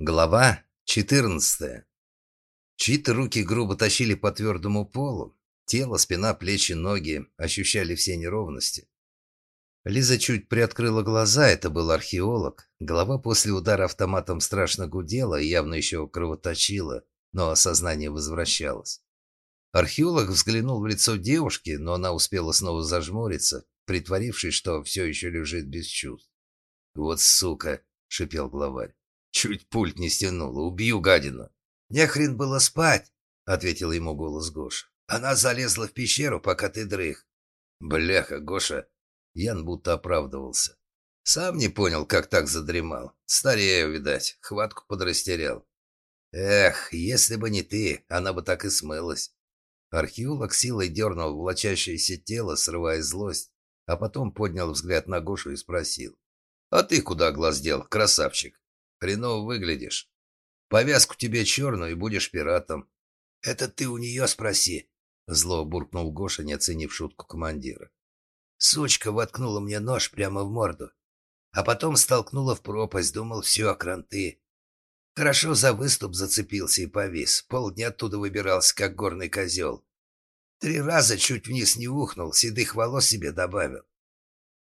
Глава 14. Чьи-то руки грубо тащили по твердому полу. Тело, спина, плечи, ноги ощущали все неровности. Лиза чуть приоткрыла глаза, это был археолог. Голова после удара автоматом страшно гудела и явно еще кровоточила, но сознание возвращалось. Археолог взглянул в лицо девушки, но она успела снова зажмуриться, притворившись, что все еще лежит без чувств. «Вот сука!» — шипел главарь. Чуть пульт не стянула. Убью гадину. Не хрен было спать, ответил ему голос Гоша. Она залезла в пещеру, пока ты дрых. Бляха, Гоша. Ян будто оправдывался. Сам не понял, как так задремал. Старею, видать, хватку подрастерял. Эх, если бы не ты, она бы так и смылась. Археолог силой дернул влачащееся тело, срывая злость, а потом поднял взгляд на Гошу и спросил. «А ты куда глаз дел, красавчик?» Хреново выглядишь. Повязку тебе черную, и будешь пиратом. Это ты у нее спроси. Зло буркнул Гоша, не оценив шутку командира. Сучка воткнула мне нож прямо в морду. А потом столкнула в пропасть, думал, все, кранты. Хорошо за выступ зацепился и повис. Полдня оттуда выбирался, как горный козел. Три раза чуть вниз не ухнул, седых волос себе добавил.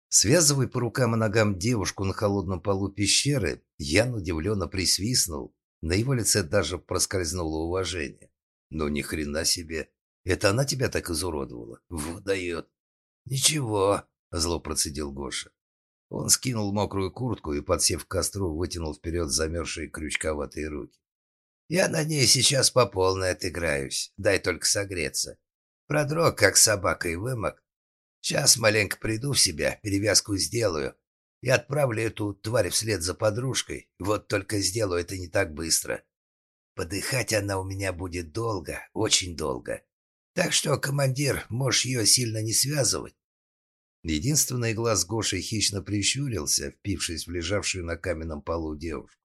Связывая по рукам и ногам девушку на холодном полу пещеры, Ян удивленно присвистнул. На его лице даже проскользнуло уважение. «Ну ни хрена себе! Это она тебя так изуродовала? Вот дает!» «Ничего!» — зло процедил Гоша. Он скинул мокрую куртку и, подсев к костру, вытянул вперед замерзшие крючковатые руки. «Я на ней сейчас по полной отыграюсь. Дай только согреться. Продрог, как собака, и вымок. Сейчас маленько приду в себя, перевязку сделаю и отправлю эту тварь вслед за подружкой. Вот только сделаю это не так быстро. Подыхать она у меня будет долго, очень долго. Так что, командир, можешь ее сильно не связывать. Единственный глаз Гоши хищно прищурился, впившись в лежавшую на каменном полу девушку.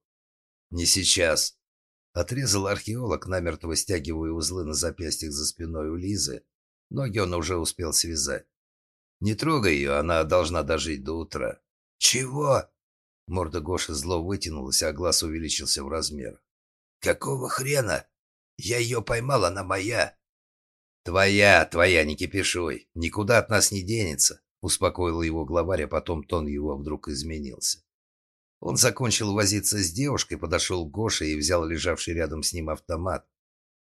«Не сейчас!» — отрезал археолог, намертво стягивая узлы на запястьях за спиной у Лизы. Ноги он уже успел связать. Не трогай ее, она должна дожить до утра. Чего? Морда Гоши зло вытянулась, а глаз увеличился в размер. Какого хрена? Я ее поймал, она моя. Твоя, твоя, не кипишуй. Никуда от нас не денется. Успокоил его главарь, а потом тон его вдруг изменился. Он закончил возиться с девушкой, подошел к Гоше и взял лежавший рядом с ним автомат.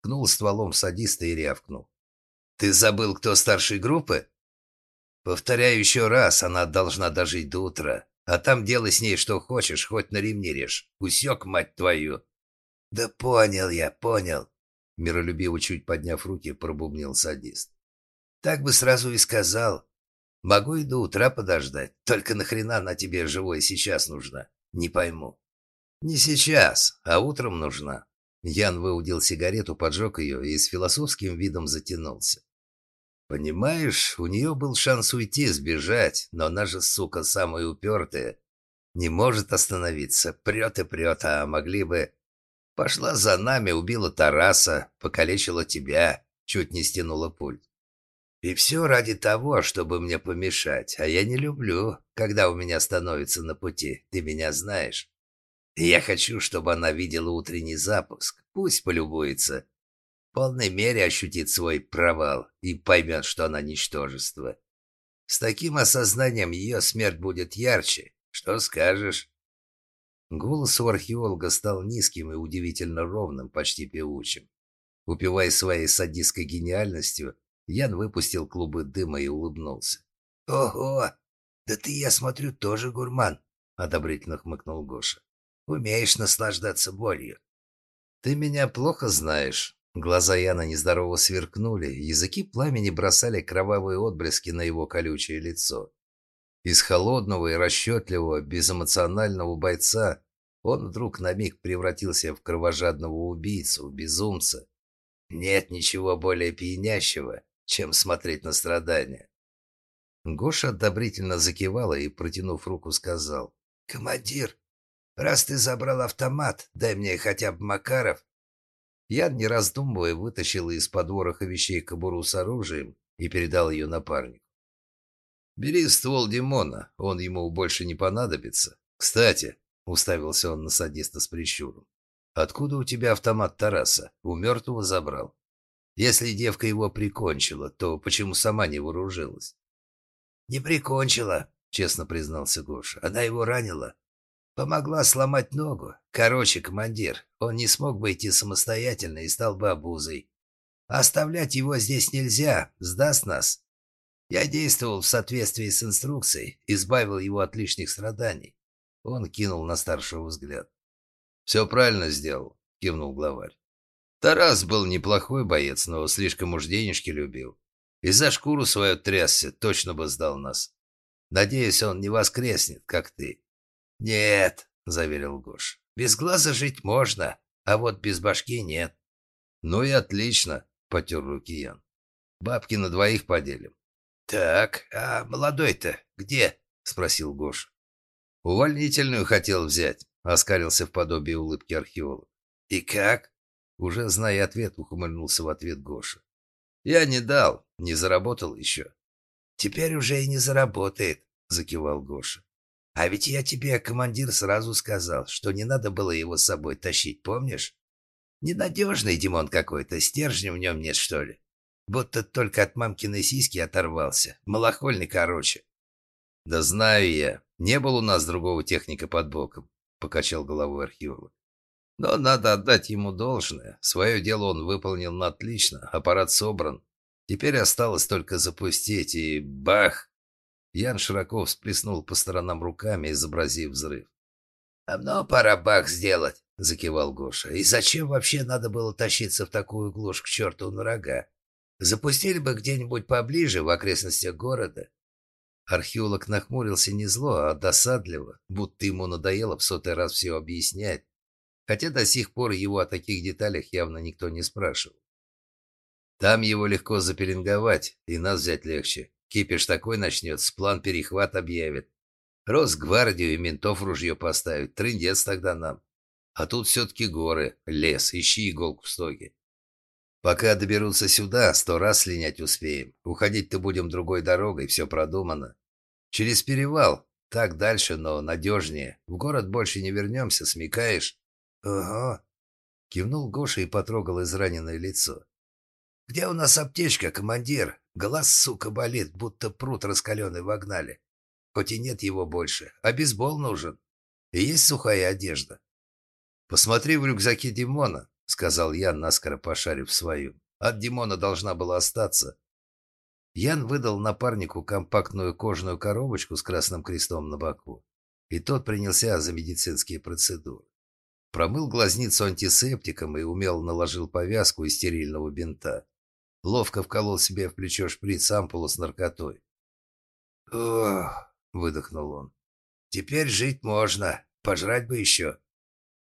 Кнул стволом садиста и рявкнул. «Ты забыл, кто старшей группы?» Повторяю еще раз, она должна дожить до утра. А там делай с ней что хочешь, хоть на ремне режь. Усек, мать твою. Да понял я, понял. Миролюбиво чуть подняв руки, пробубнил садист. Так бы сразу и сказал. Могу и до утра подождать. Только нахрена она тебе живой сейчас нужна? Не пойму. Не сейчас, а утром нужна. Ян выудил сигарету, поджег ее и с философским видом затянулся. Понимаешь, у нее был шанс уйти, сбежать, но она же, сука, самая упертая. Не может остановиться, прет и прет, а могли бы... Пошла за нами, убила Тараса, покалечила тебя, чуть не стянула пульт. И все ради того, чтобы мне помешать, а я не люблю, когда у меня становится на пути, ты меня знаешь. я хочу, чтобы она видела утренний запуск, пусть полюбуется, полной мере ощутит свой провал и поймет, что она ничтожество. С таким осознанием ее смерть будет ярче. Что скажешь?» Голос у археолога стал низким и удивительно ровным, почти певучим. Упивая своей садистской гениальностью, Ян выпустил клубы дыма и улыбнулся. «Ого! Да ты, я смотрю, тоже гурман!» — одобрительно хмыкнул Гоша. «Умеешь наслаждаться болью». «Ты меня плохо знаешь», Глаза Яна нездорово сверкнули, языки пламени бросали кровавые отблески на его колючее лицо. Из холодного и расчетливого, безэмоционального бойца он вдруг на миг превратился в кровожадного убийцу, безумца. Нет ничего более пьянящего, чем смотреть на страдания. Гоша одобрительно закивала и, протянув руку, сказал. «Командир, раз ты забрал автомат, дай мне хотя бы Макаров, Ян, не раздумывая, вытащил из-под вороха вещей кобуру с оружием и передал ее напарнику. «Бери ствол Димона, он ему больше не понадобится. Кстати», — уставился он на садиста с прищуром, Откуда у тебя автомат Тараса? У мертвого забрал. Если девка его прикончила, то почему сама не вооружилась? Не прикончила, честно признался Гоша. Она его ранила. Помогла сломать ногу. Короче, командир, он не смог бы идти самостоятельно и стал бы обузой. Оставлять его здесь нельзя, сдаст нас. Я действовал в соответствии с инструкцией, избавил его от лишних страданий. Он кинул на старшего взгляд. «Все правильно сделал», — кивнул главарь. Тарас был неплохой боец, но слишком уж денежки любил. И за шкуру свою трясся, точно бы сдал нас. Надеюсь, он не воскреснет, как ты. «Нет», — заверил Гош, — «без глаза жить можно, а вот без башки нет». «Ну и отлично», — потер руки Ян. «Бабки на двоих поделим». «Так, а молодой-то где?» — спросил Гош. «Увольнительную хотел взять», — оскалился в подобии улыбки археолог. «И как?» Уже зная ответ, ухмыльнулся в ответ Гоша. «Я не дал, не заработал еще». «Теперь уже и не заработает», — закивал Гоша. «А ведь я тебе, командир, сразу сказал, что не надо было его с собой тащить, помнишь? Ненадежный Димон какой-то, стержня в нем нет, что ли? Будто только от мамкиной сиськи оторвался. Малохольный, короче». «Да знаю я. Не было у нас другого техника под боком», — покачал головой археолог. Но надо отдать ему должное. Свое дело он выполнил отлично, аппарат собран. Теперь осталось только запустить, и бах! Ян широко всплеснул по сторонам руками, изобразив взрыв. «Давно пора бах сделать», — закивал Гоша. «И зачем вообще надо было тащиться в такую глушь к черту на рога? Запустили бы где-нибудь поближе, в окрестностях города». Археолог нахмурился не зло, а досадливо, будто ему надоело в сотый раз все объяснять хотя до сих пор его о таких деталях явно никто не спрашивал. Там его легко запеленговать, и нас взять легче. Кипиш такой начнется, план перехват объявит. Росгвардию и ментов ружье поставить, трындец тогда нам. А тут все-таки горы, лес, ищи иголку в стоге. Пока доберутся сюда, сто раз слинять успеем. Уходить-то будем другой дорогой, все продумано. Через перевал, так дальше, но надежнее. В город больше не вернемся, смекаешь? «Ага», — кивнул Гоша и потрогал израненное лицо. «Где у нас аптечка, командир? Глаз, сука, болит, будто пруд раскаленный вогнали. Хоть и нет его больше, а бейсбол нужен. И есть сухая одежда». «Посмотри в рюкзаке Димона», — сказал Ян, наскоро пошарив свою. «От Димона должна была остаться». Ян выдал напарнику компактную кожаную коробочку с красным крестом на боку, и тот принялся за медицинские процедуры. Промыл глазницу антисептиком и умело наложил повязку из стерильного бинта. Ловко вколол себе в плечо шприц ампулу с наркотой. «Ох!» — выдохнул он. «Теперь жить можно. Пожрать бы еще».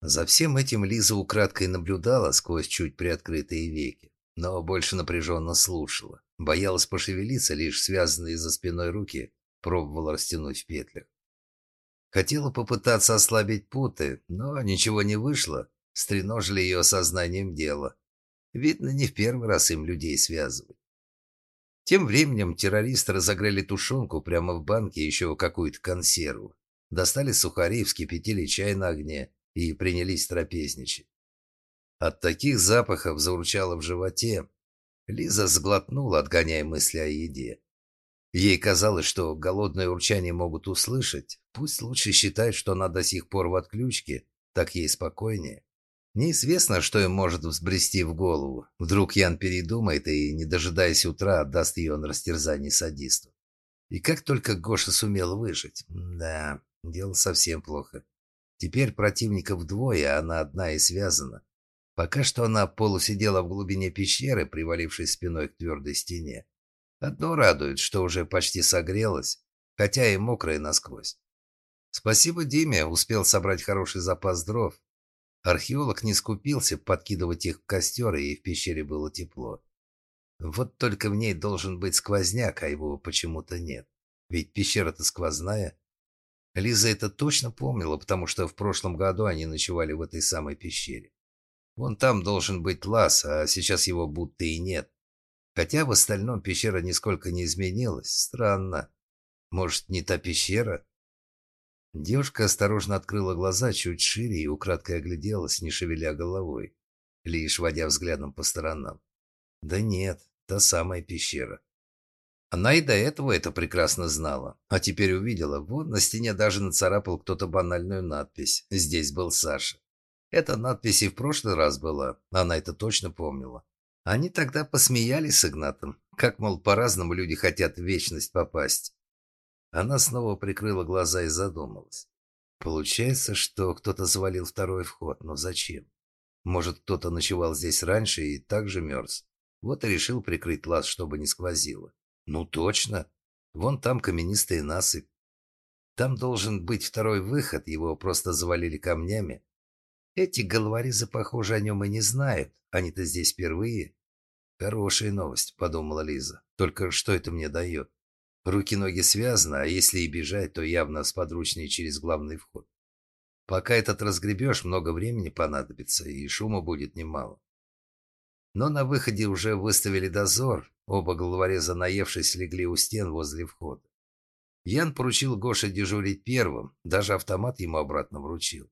За всем этим Лиза украдкой наблюдала сквозь чуть приоткрытые веки, но больше напряженно слушала. Боялась пошевелиться, лишь связанные за спиной руки пробовала растянуть в петлях. Хотела попытаться ослабить путы, но ничего не вышло. Стреножили ее сознанием дела. Видно, не в первый раз им людей связывать. Тем временем террористы разогрели тушенку прямо в банке еще какую-то консерву. Достали сухари, вскипятили чай на огне и принялись трапезничать. От таких запахов заурчало в животе. Лиза сглотнула, отгоняя мысли о еде. Ей казалось, что голодное урчание могут услышать. Пусть лучше считают, что она до сих пор в отключке, так ей спокойнее. Неизвестно, что им может взбрести в голову. Вдруг Ян передумает и, не дожидаясь утра, отдаст ее на растерзание садисту. И как только Гоша сумел выжить. Да, дело совсем плохо. Теперь противников двое, а она одна и связана. Пока что она полусидела в глубине пещеры, привалившись спиной к твердой стене. Одно радует, что уже почти согрелась, хотя и мокрая насквозь. Спасибо Диме, успел собрать хороший запас дров. Археолог не скупился подкидывать их в костер, и в пещере было тепло. Вот только в ней должен быть сквозняк, а его почему-то нет. Ведь пещера-то сквозная. Лиза это точно помнила, потому что в прошлом году они ночевали в этой самой пещере. Вон там должен быть лаз, а сейчас его будто и нет. Хотя в остальном пещера нисколько не изменилась. Странно. Может, не та пещера? Девушка осторожно открыла глаза чуть шире и украдкой огляделась, не шевеля головой, лишь водя взглядом по сторонам. Да нет, та самая пещера. Она и до этого это прекрасно знала, а теперь увидела, вот на стене даже нацарапал кто-то банальную надпись «Здесь был Саша». Эта надпись и в прошлый раз была, она это точно помнила. Они тогда посмеялись с Игнатом, как, мол, по-разному люди хотят в вечность попасть. Она снова прикрыла глаза и задумалась. Получается, что кто-то завалил второй вход, но зачем? Может, кто-то ночевал здесь раньше и также мерз. Вот и решил прикрыть лаз, чтобы не сквозило. Ну точно. Вон там каменистая насыпь. Там должен быть второй выход, его просто завалили камнями. Эти головорезы, похоже, о нем и не знают. Они-то здесь впервые. Хорошая новость, подумала Лиза. Только что это мне дает? Руки-ноги связаны, а если и бежать, то явно сподручнее через главный вход. Пока этот разгребешь, много времени понадобится, и шума будет немало. Но на выходе уже выставили дозор, оба головореза, наевшись, легли у стен возле входа. Ян поручил Гоше дежурить первым, даже автомат ему обратно вручил.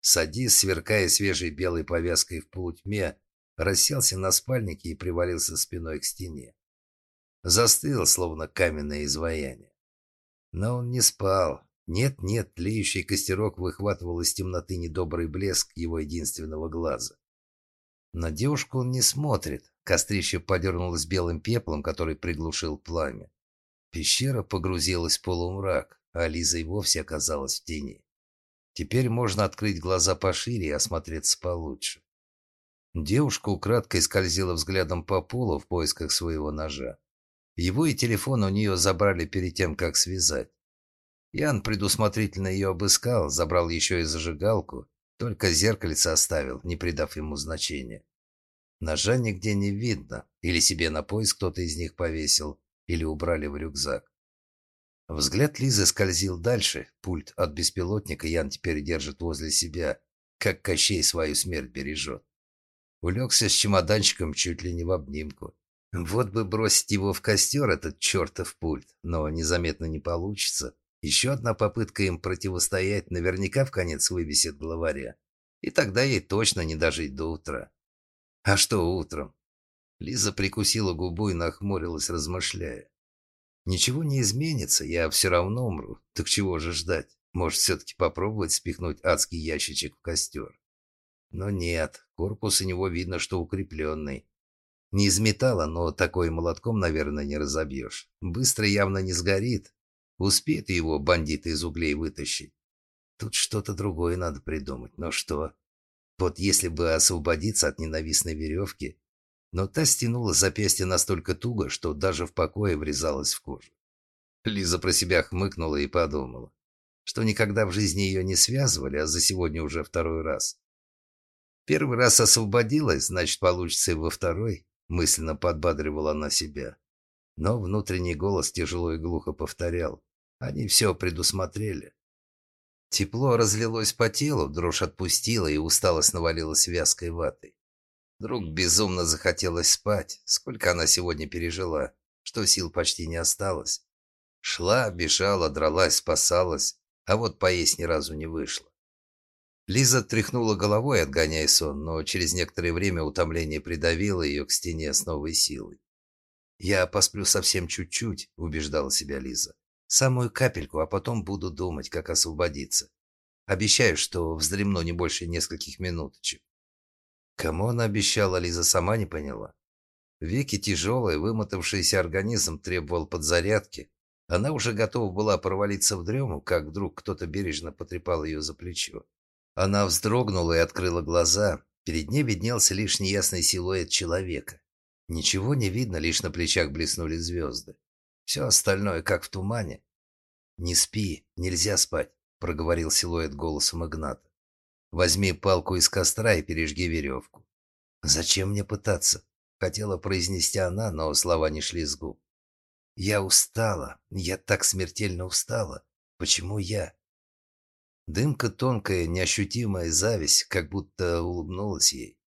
Садис, сверкая свежей белой повязкой в полутьме, расселся на спальнике и привалился спиной к стене. Застыл, словно каменное изваяние. Но он не спал. Нет-нет, тлеющий костерок выхватывал из темноты недобрый блеск его единственного глаза. На девушку он не смотрит. Кострище подернулось белым пеплом, который приглушил пламя. Пещера погрузилась в полумрак, а Лиза и вовсе оказалась в тени. Теперь можно открыть глаза пошире и осмотреться получше. Девушка украдкой скользила взглядом по полу в поисках своего ножа. Его и телефон у нее забрали перед тем, как связать. Ян предусмотрительно ее обыскал, забрал еще и зажигалку, только зеркальце оставил, не придав ему значения. Ножа нигде не видно, или себе на пояс кто-то из них повесил, или убрали в рюкзак. Взгляд Лизы скользил дальше, пульт от беспилотника Ян теперь держит возле себя, как Кощей свою смерть бережет. Улегся с чемоданчиком чуть ли не в обнимку. Вот бы бросить его в костер, этот чертов пульт, но незаметно не получится. Еще одна попытка им противостоять наверняка в конец вывесит главаря. И тогда ей точно не дожить до утра. А что утром? Лиза прикусила губу и нахмурилась, размышляя. Ничего не изменится, я все равно умру. Так чего же ждать? Может, все-таки попробовать спихнуть адский ящичек в костер? Но нет, корпус у него видно, что укрепленный. Не из металла, но такой молотком, наверное, не разобьешь. Быстро явно не сгорит. Успеет его бандиты из углей вытащить. Тут что-то другое надо придумать. Но что? Вот если бы освободиться от ненавистной веревки. Но та стянула запястье настолько туго, что даже в покое врезалась в кожу. Лиза про себя хмыкнула и подумала, что никогда в жизни ее не связывали, а за сегодня уже второй раз. Первый раз освободилась, значит, получится и во второй мысленно подбадривала она себя. Но внутренний голос тяжело и глухо повторял. Они все предусмотрели. Тепло разлилось по телу, дрожь отпустила и усталость навалилась вязкой ватой. Вдруг безумно захотелось спать. Сколько она сегодня пережила, что сил почти не осталось. Шла, бежала, дралась, спасалась, а вот поесть ни разу не вышло. Лиза тряхнула головой, отгоняя сон, но через некоторое время утомление придавило ее к стене с новой силой. «Я посплю совсем чуть-чуть», — убеждала себя Лиза. «Самую капельку, а потом буду думать, как освободиться. Обещаю, что вздремну не больше нескольких минуточек». Кому она обещала, Лиза сама не поняла. Веки тяжелые, вымотавшийся организм требовал подзарядки. Она уже готова была провалиться в дрему, как вдруг кто-то бережно потрепал ее за плечо. Она вздрогнула и открыла глаза. Перед ней виднелся лишь неясный силуэт человека. Ничего не видно, лишь на плечах блеснули звезды. Все остальное как в тумане. «Не спи, нельзя спать», — проговорил силуэт голосом Игната. «Возьми палку из костра и пережги веревку». «Зачем мне пытаться?» — хотела произнести она, но слова не шли с губ. «Я устала. Я так смертельно устала. Почему я?» Дымка тонкая, неощутимая зависть, как будто улыбнулась ей.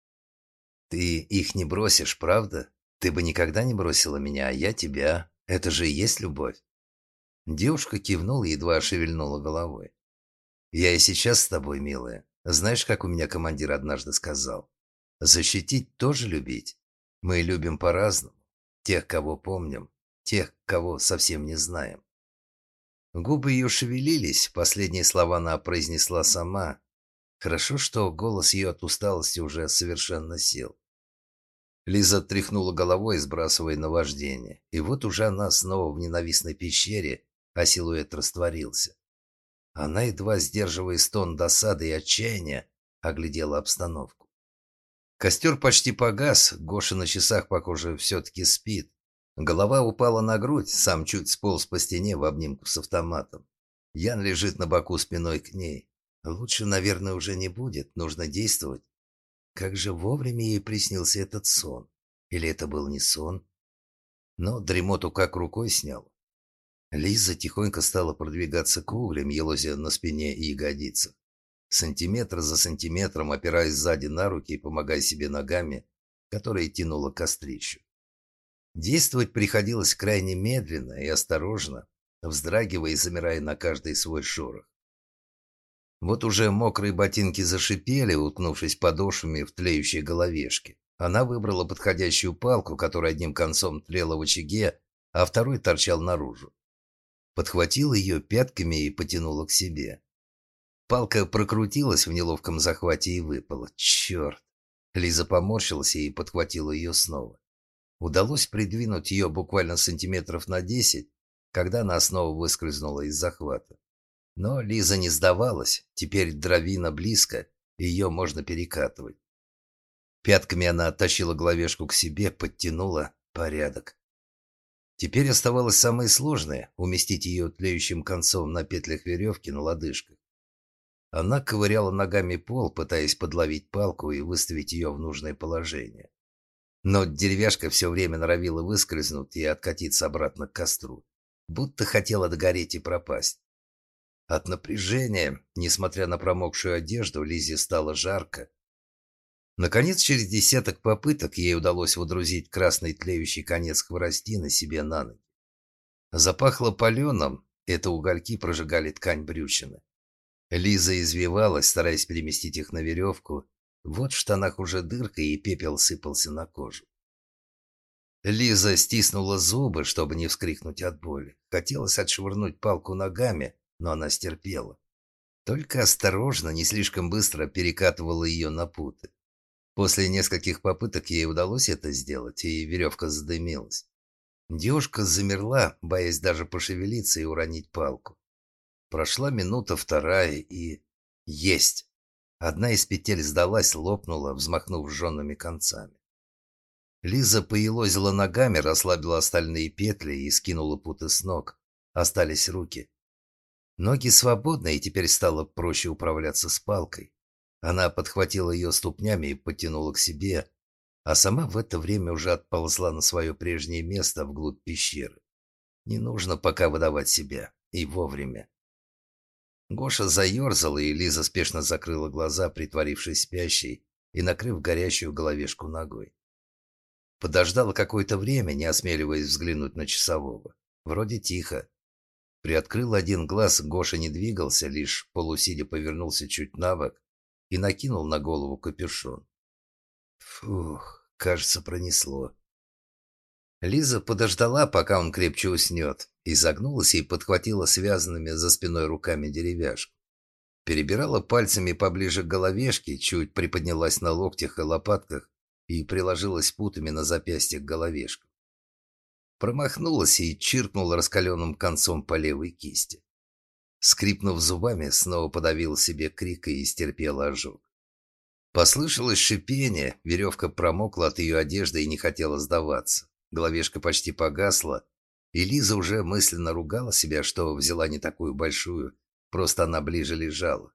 «Ты их не бросишь, правда? Ты бы никогда не бросила меня, а я тебя. Это же и есть любовь». Девушка кивнула и едва шевельнула головой. Я и сейчас с тобой, милая. Знаешь, как у меня командир однажды сказал? Защитить тоже любить. Мы любим по-разному. Тех, кого помним, тех, кого совсем не знаем. Губы ее шевелились, последние слова она произнесла сама. Хорошо, что голос ее от усталости уже совершенно сел. Лиза тряхнула головой, сбрасывая наваждение. И вот уже она снова в ненавистной пещере, а силуэт растворился. Она, едва сдерживая стон досады и отчаяния, оглядела обстановку. Костер почти погас, Гоша на часах, похоже, все-таки спит. Голова упала на грудь, сам чуть сполз по стене в обнимку с автоматом. Ян лежит на боку спиной к ней. Лучше, наверное, уже не будет, нужно действовать. Как же вовремя ей приснился этот сон. Или это был не сон? Но дремоту как рукой снял. Лиза тихонько стала продвигаться к углям, елозя на спине и ягодицах. Сантиметр за сантиметром, опираясь сзади на руки и помогая себе ногами, которые тянула кострищу. Действовать приходилось крайне медленно и осторожно, вздрагивая и замирая на каждый свой шорох. Вот уже мокрые ботинки зашипели, уткнувшись подошвами в тлеющие головешки. Она выбрала подходящую палку, которая одним концом тлела в очаге, а второй торчал наружу. Подхватила ее пятками и потянула к себе. Палка прокрутилась в неловком захвате и выпала. Черт! Лиза поморщилась и подхватила ее снова. Удалось придвинуть ее буквально сантиметров на десять, когда она снова выскользнула из захвата. Но Лиза не сдавалась, теперь дровина близко, ее можно перекатывать. Пятками она оттащила головешку к себе, подтянула порядок. Теперь оставалось самое сложное – уместить ее тлеющим концом на петлях веревки на лодыжках. Она ковыряла ногами пол, пытаясь подловить палку и выставить ее в нужное положение. Но деревяшка все время норовила выскользнуть и откатиться обратно к костру, будто хотела догореть и пропасть. От напряжения, несмотря на промокшую одежду, Лизе стало жарко. Наконец, через десяток попыток ей удалось водрузить красный тлеющий конец хворостины себе на ноги. Запахло паленым, это угольки прожигали ткань брючины. Лиза извивалась, стараясь переместить их на веревку, вот в штанах уже дырка, и пепел сыпался на кожу. Лиза стиснула зубы, чтобы не вскрикнуть от боли. Хотелось отшвырнуть палку ногами, но она стерпела. Только осторожно, не слишком быстро перекатывала ее на путы. После нескольких попыток ей удалось это сделать, и веревка задымилась. Девушка замерла, боясь даже пошевелиться и уронить палку. Прошла минута, вторая, и... Есть! Одна из петель сдалась, лопнула, взмахнув сжёными концами. Лиза поелозила ногами, расслабила остальные петли и скинула путы с ног. Остались руки. Ноги свободны, и теперь стало проще управляться с палкой. Она подхватила ее ступнями и потянула к себе, а сама в это время уже отползла на свое прежнее место вглубь пещеры. Не нужно пока выдавать себя. И вовремя. Гоша заерзал, и Лиза спешно закрыла глаза, притворившись спящей и накрыв горящую головешку ногой. Подождала какое-то время, не осмеливаясь взглянуть на часового. Вроде тихо. Приоткрыл один глаз, Гоша не двигался, лишь полусидя повернулся чуть на бок и накинул на голову капюшон. Фух, кажется, пронесло. Лиза подождала, пока он крепче уснет, изогнулась и подхватила связанными за спиной руками деревяшку. Перебирала пальцами поближе к головешке, чуть приподнялась на локтях и лопатках и приложилась путами на запястье к головешку. Промахнулась и чиркнула раскаленным концом по левой кисти. Скрипнув зубами, снова подавил себе крик и стерпела ожог. Послышалось шипение, веревка промокла от ее одежды и не хотела сдаваться. Головешка почти погасла, и Лиза уже мысленно ругала себя, что взяла не такую большую, просто она ближе лежала.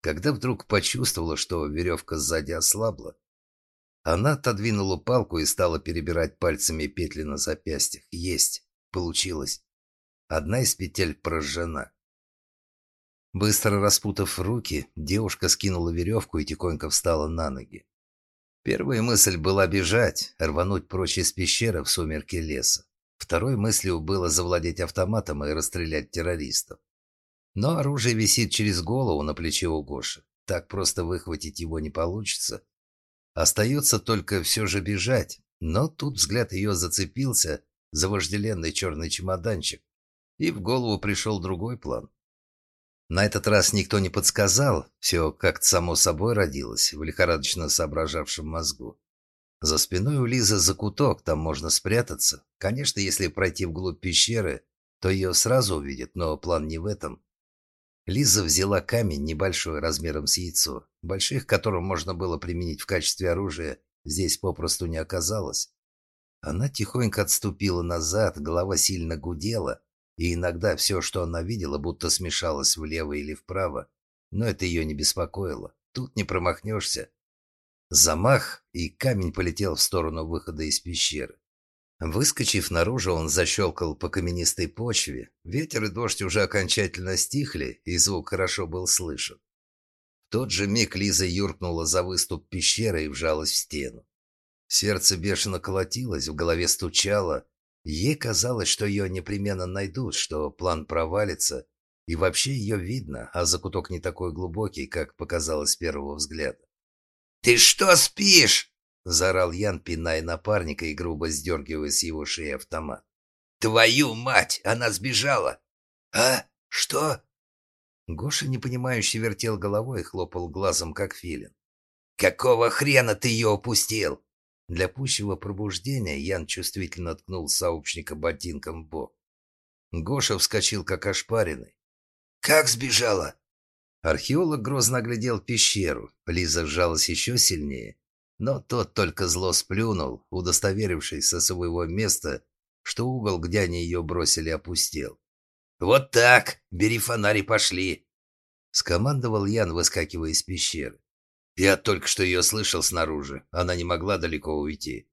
Когда вдруг почувствовала, что веревка сзади ослабла, она отодвинула палку и стала перебирать пальцами петли на запястьях. Есть, получилось. Одна из петель прожжена. Быстро распутав руки, девушка скинула веревку и тихонько встала на ноги. Первая мысль была бежать, рвануть прочь из пещеры в сумерки леса. Второй мыслью было завладеть автоматом и расстрелять террористов. Но оружие висит через голову на плече у Гоши. Так просто выхватить его не получится. Остается только все же бежать. Но тут взгляд ее зацепился за вожделенный черный чемоданчик. И в голову пришел другой план. На этот раз никто не подсказал, все как-то само собой родилось в лихорадочно соображавшем мозгу. За спиной у Лизы закуток, там можно спрятаться. Конечно, если пройти вглубь пещеры, то ее сразу увидят, но план не в этом. Лиза взяла камень небольшой, размером с яйцо. Больших, которым можно было применить в качестве оружия, здесь попросту не оказалось. Она тихонько отступила назад, голова сильно гудела, и иногда все, что она видела, будто смешалось влево или вправо. Но это ее не беспокоило. Тут не промахнешься. Замах, и камень полетел в сторону выхода из пещеры. Выскочив наружу, он защелкал по каменистой почве. Ветер и дождь уже окончательно стихли, и звук хорошо был слышен. В тот же миг Лиза юркнула за выступ пещеры и вжалась в стену. Сердце бешено колотилось, в голове стучало. Ей казалось, что ее непременно найдут, что план провалится, и вообще ее видно, а закуток не такой глубокий, как показалось с первого взгляда. «Ты что спишь?» — заорал Ян, пиная напарника и грубо сдергивая с его шеи автомат. «Твою мать! Она сбежала!» «А? Что?» Гоша непонимающе вертел головой и хлопал глазом, как филин. «Какого хрена ты ее упустил?» Для пущего пробуждения Ян чувствительно ткнул сообщника ботинком в бок. Гоша вскочил, как ошпаренный. «Как сбежала?» Археолог грозно оглядел пещеру. Лиза сжалась еще сильнее. Но тот только зло сплюнул, удостоверившись со своего места, что угол, где они ее бросили, опустел. «Вот так! Бери фонарь и пошли!» Скомандовал Ян, выскакивая из пещеры. Я только что ее слышал снаружи. Она не могла далеко уйти.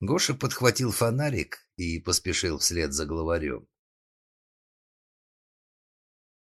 Гоша подхватил фонарик и поспешил вслед за главарем.